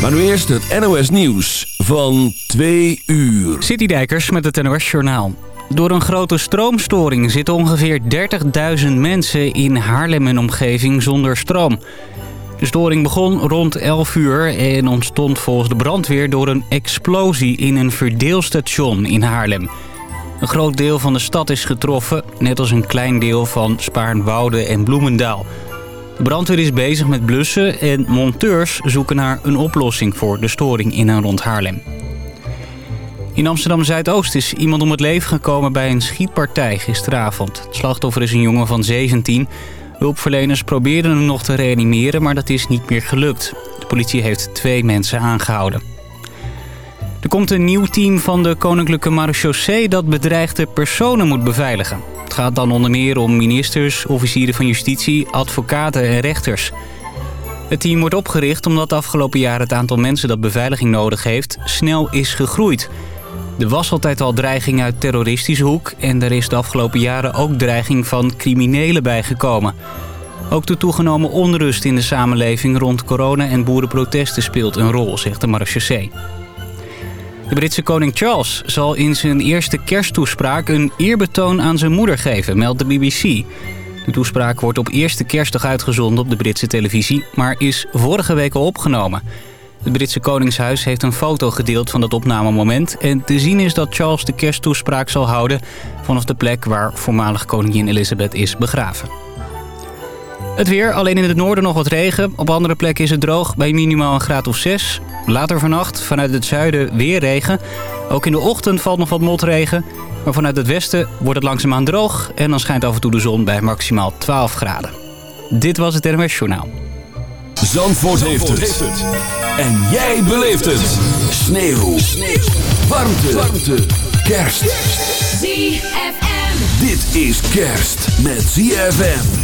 Maar nu eerst het NOS Nieuws van 2 uur. Citydijkers met het NOS Journaal. Door een grote stroomstoring zitten ongeveer 30.000 mensen in Haarlem en omgeving zonder stroom. De storing begon rond 11 uur en ontstond volgens de brandweer door een explosie in een verdeelstation in Haarlem. Een groot deel van de stad is getroffen, net als een klein deel van Spaarnwoude en Bloemendaal. De brandweer is bezig met blussen en monteurs zoeken naar een oplossing voor de storing in en rond Haarlem. In Amsterdam-Zuidoost is iemand om het leven gekomen bij een schietpartij gisteravond. Het slachtoffer is een jongen van 17. Hulpverleners probeerden hem nog te reanimeren, maar dat is niet meer gelukt. De politie heeft twee mensen aangehouden. Er komt een nieuw team van de Koninklijke Marechaussee dat bedreigde personen moet beveiligen. Het gaat dan onder meer om ministers, officieren van justitie, advocaten en rechters. Het team wordt opgericht omdat de afgelopen jaren het aantal mensen dat beveiliging nodig heeft snel is gegroeid. Er was altijd al dreiging uit terroristische hoek en er is de afgelopen jaren ook dreiging van criminelen bijgekomen. Ook de toegenomen onrust in de samenleving rond corona en boerenprotesten speelt een rol, zegt de marechaussee. De Britse koning Charles zal in zijn eerste kersttoespraak een eerbetoon aan zijn moeder geven, meldt de BBC. De toespraak wordt op eerste kerstdag uitgezonden op de Britse televisie, maar is vorige week al opgenomen. Het Britse Koningshuis heeft een foto gedeeld van dat opnamemoment... en te zien is dat Charles de kersttoespraak zal houden... vanaf de plek waar voormalig koningin Elizabeth is begraven. Het weer, alleen in het noorden nog wat regen. Op andere plekken is het droog bij minimaal een graad of 6. Later vannacht vanuit het zuiden weer regen. Ook in de ochtend valt nog wat motregen. Maar vanuit het westen wordt het langzaamaan droog... en dan schijnt af en toe de zon bij maximaal 12 graden. Dit was het NMS Journaal. Zandvoort, Zandvoort heeft, het. En jij beleeft het. Sneeuw. Sneeuw. Warmte. Warmte. Kerst. ZFM. Dit is kerst met ZFM.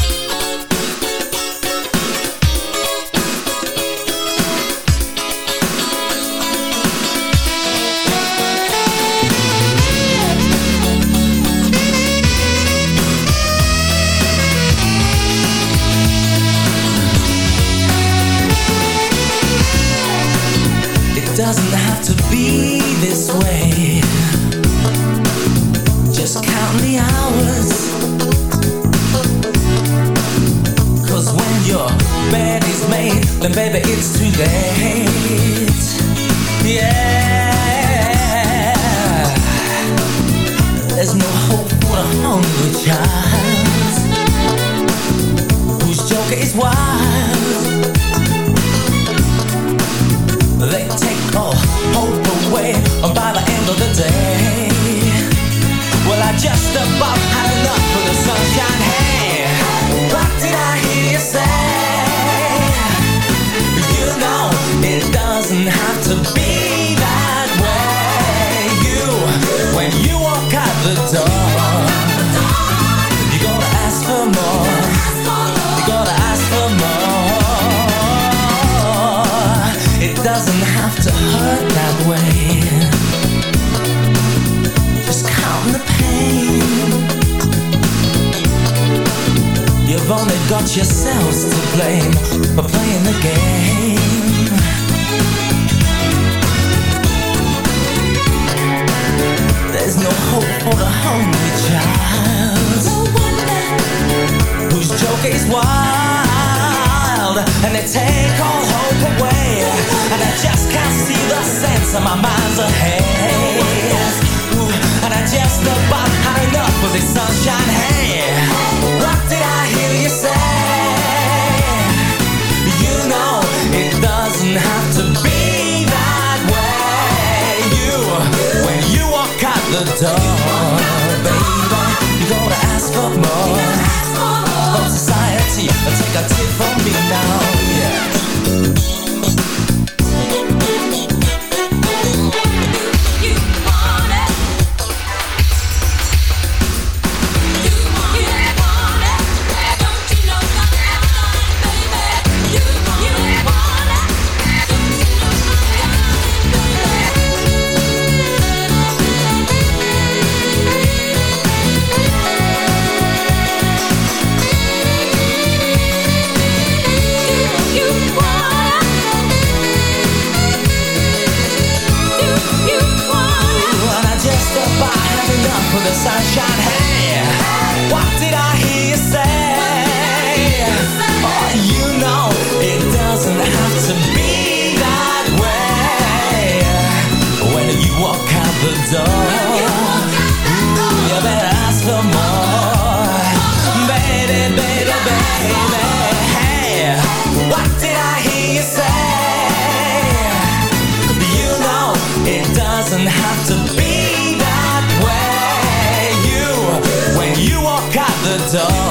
door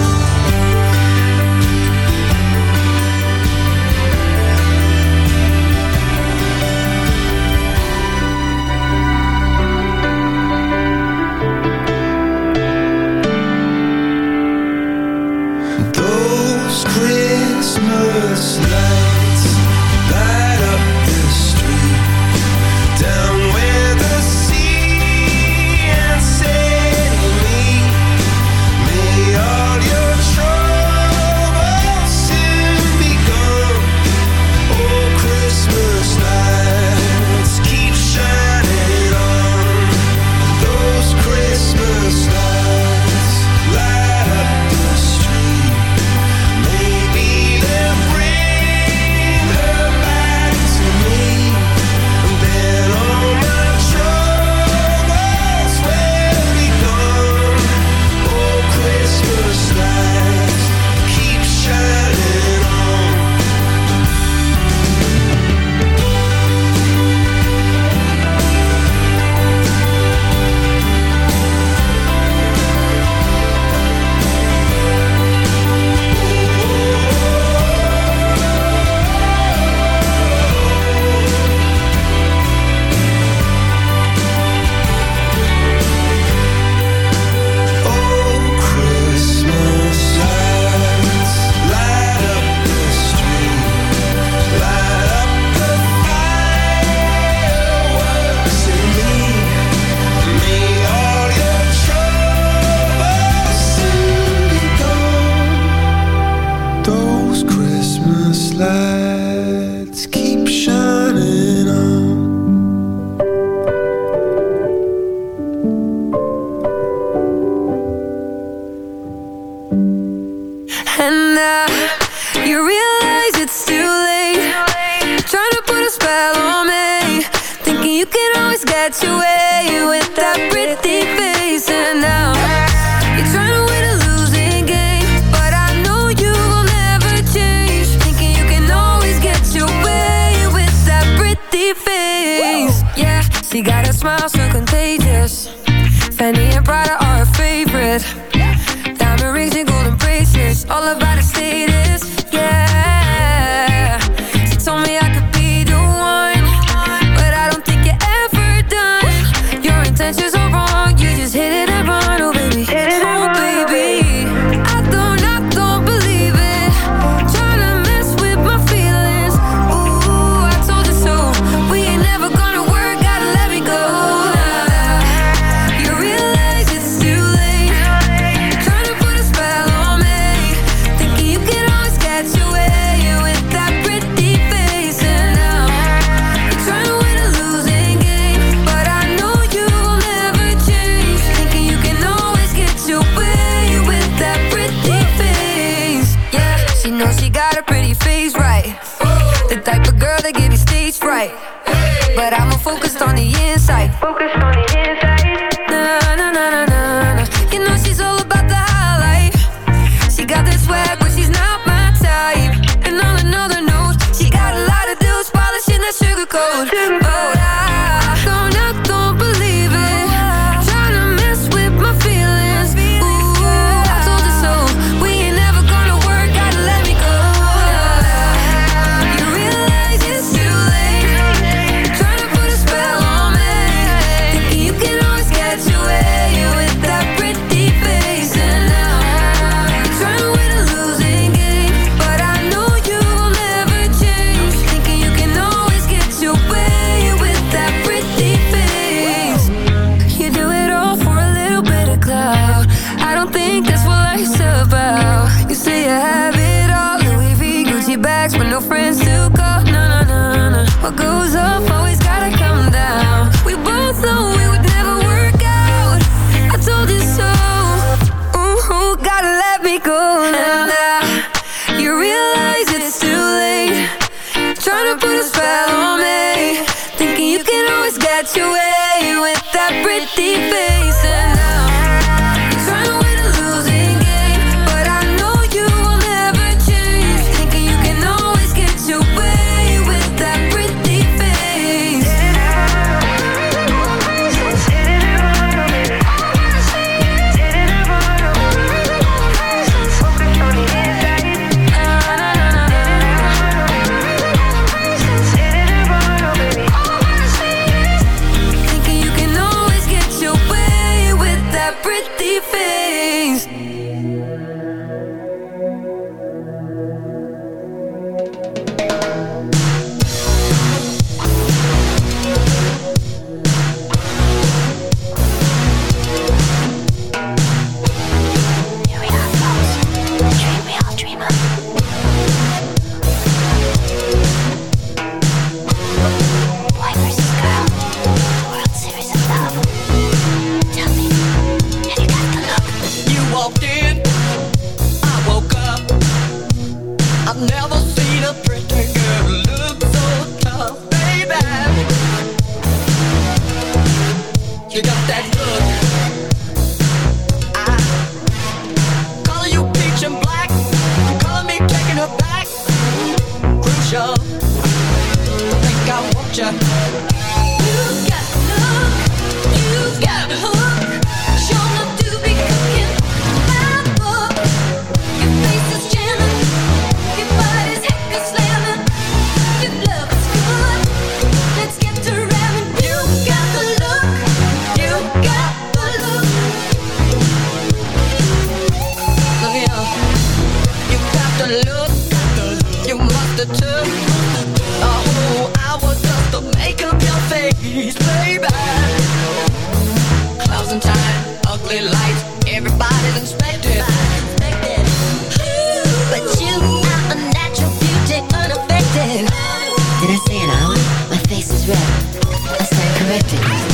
Новости.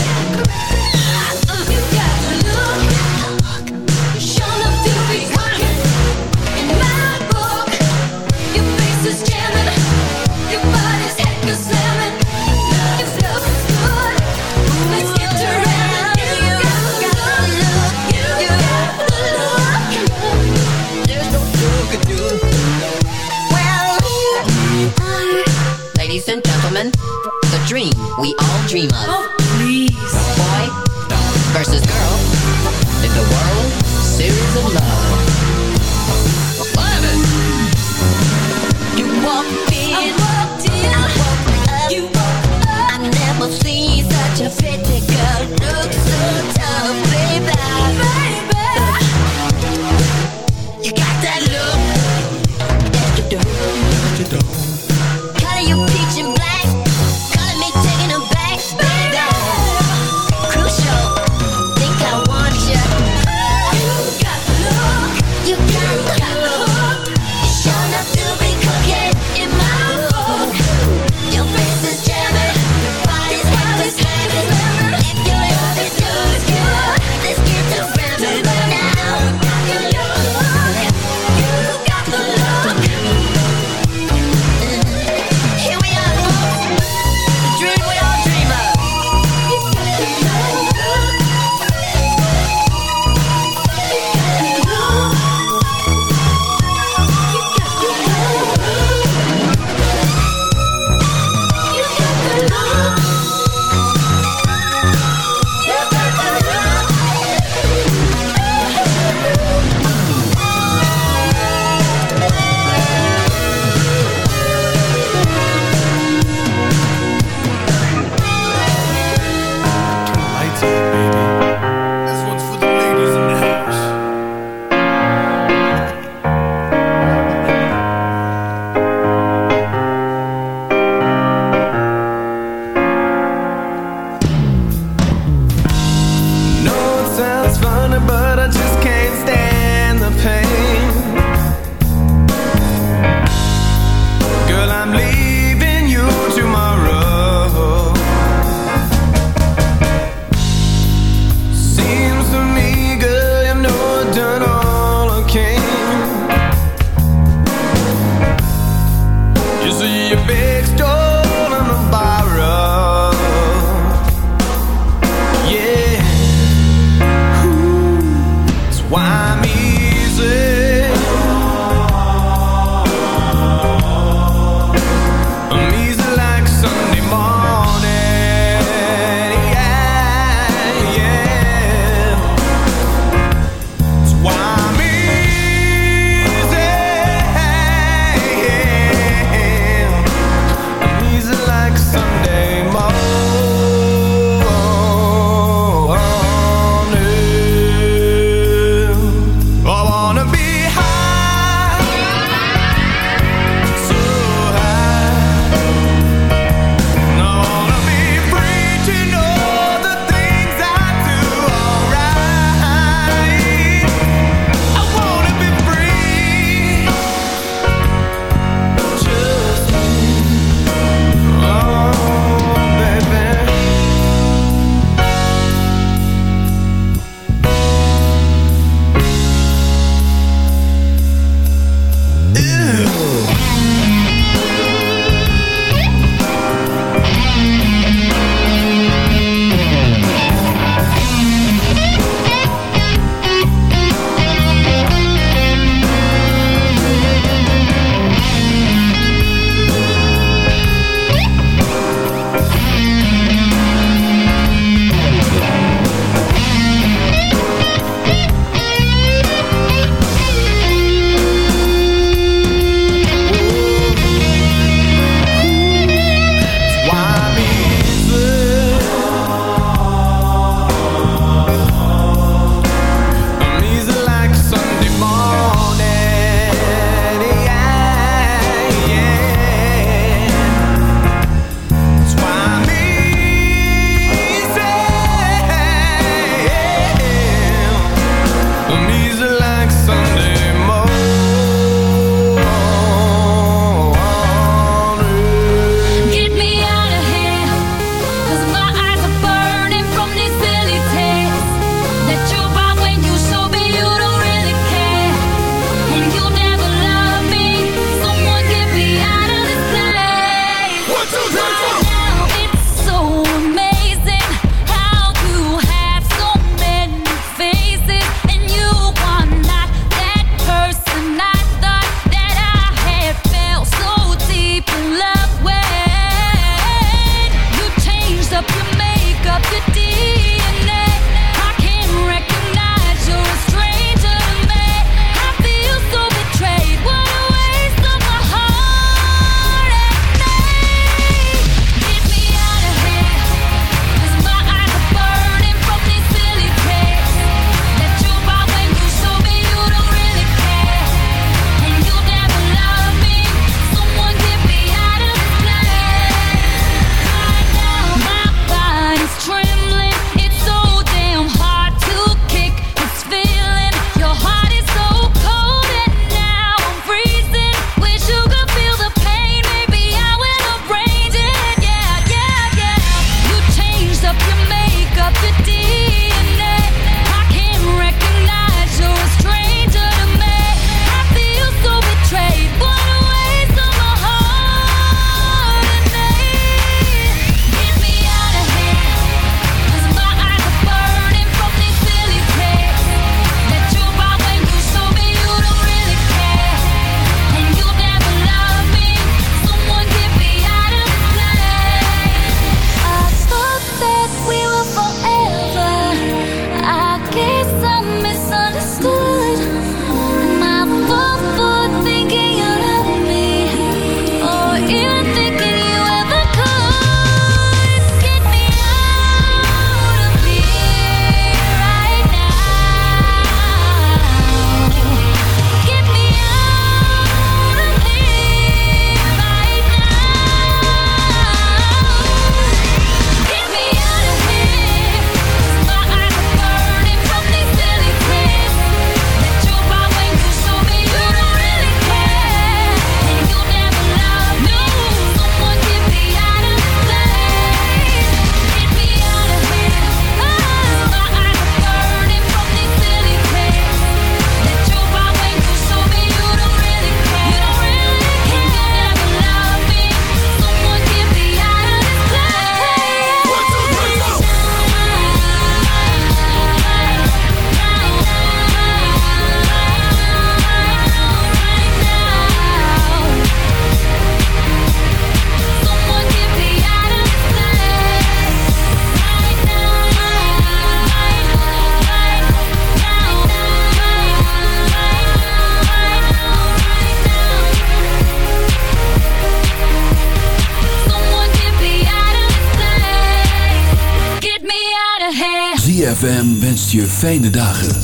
Je fijne dagen.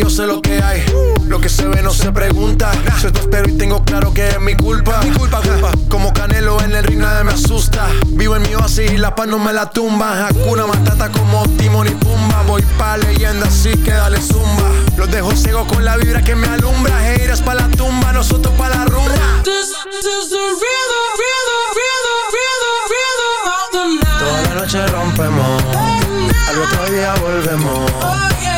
Yo sé lo que hay. Lo que se ve no se pregunta. Yo te espero y tengo claro que es mi culpa. Mi culpa, culpa. Como Canelo en el ring nadie me asusta. Vivo en mi oasis y la paz no me la tumba. Hakuna Matata como Timon y Pumba. Voy pa' leyenda así que dale zumba. Los dejo ciego con la vibra que me alumbra. Heiras pa' la tumba, nosotros pa' la rumba. This is the rhythm, rhythm, rhythm, rhythm, rhythm of the night. Toda la noche rompemos, al otro día volvemos.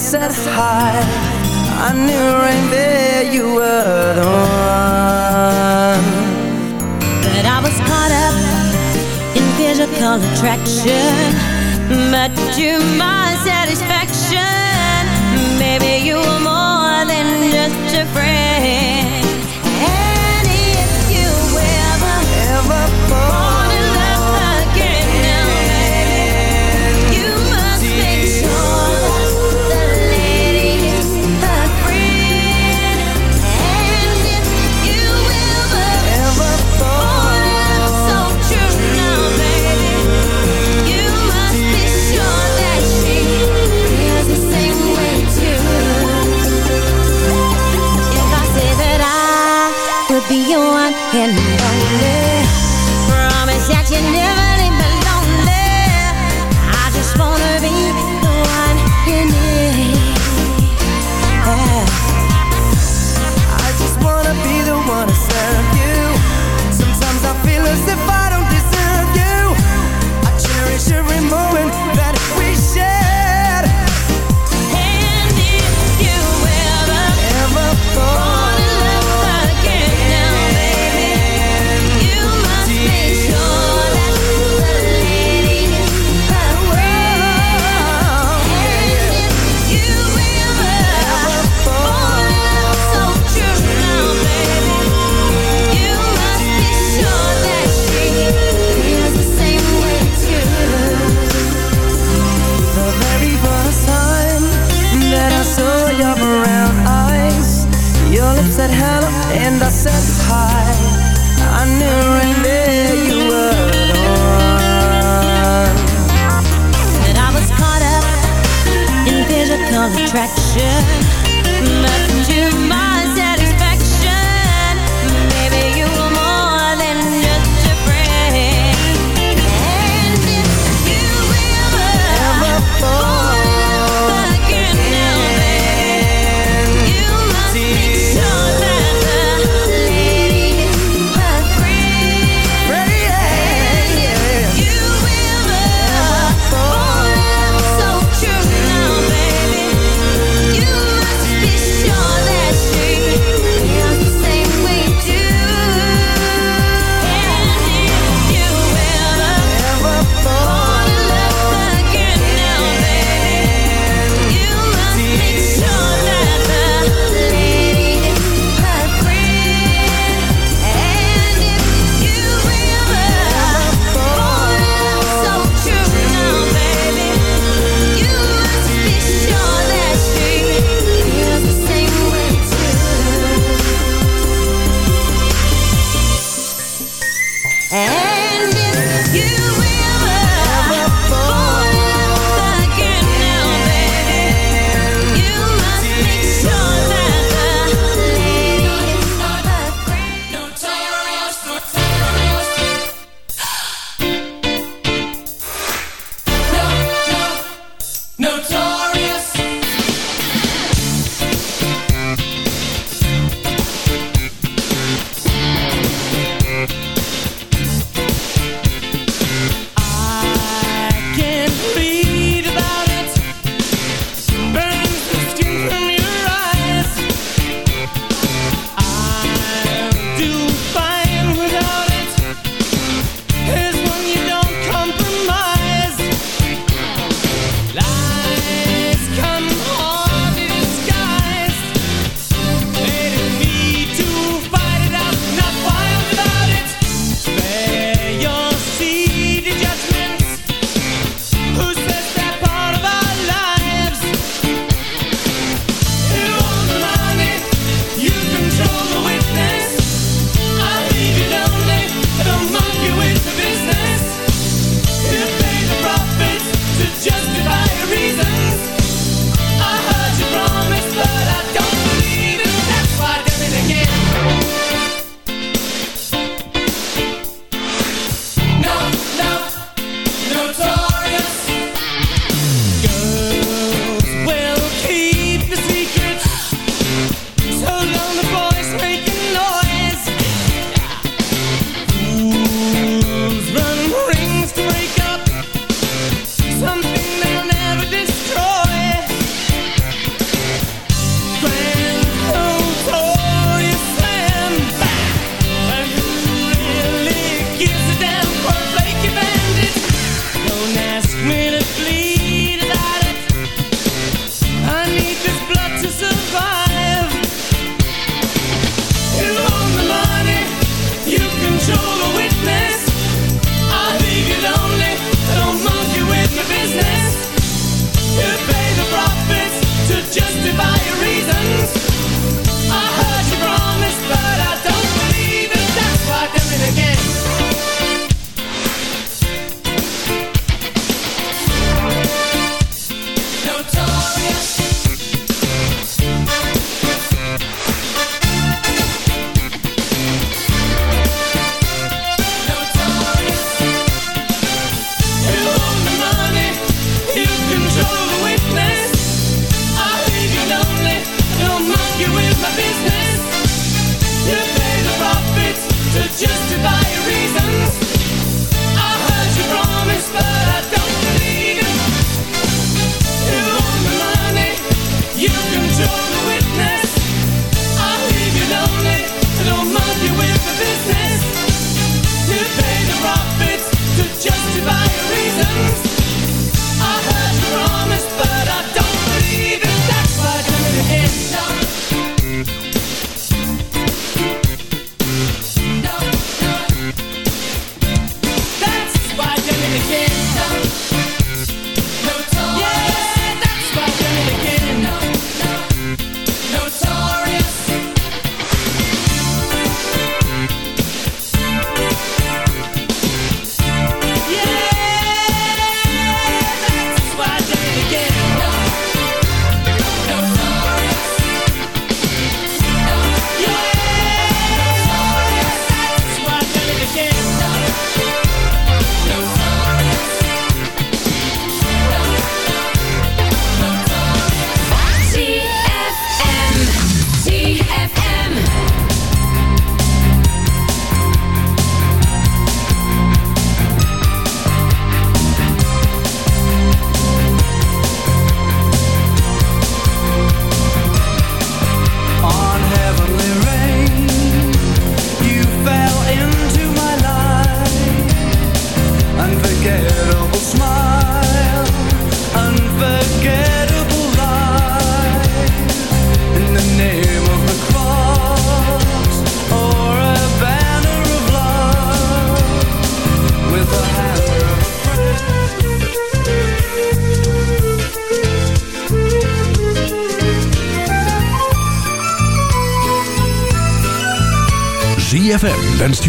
Said hi.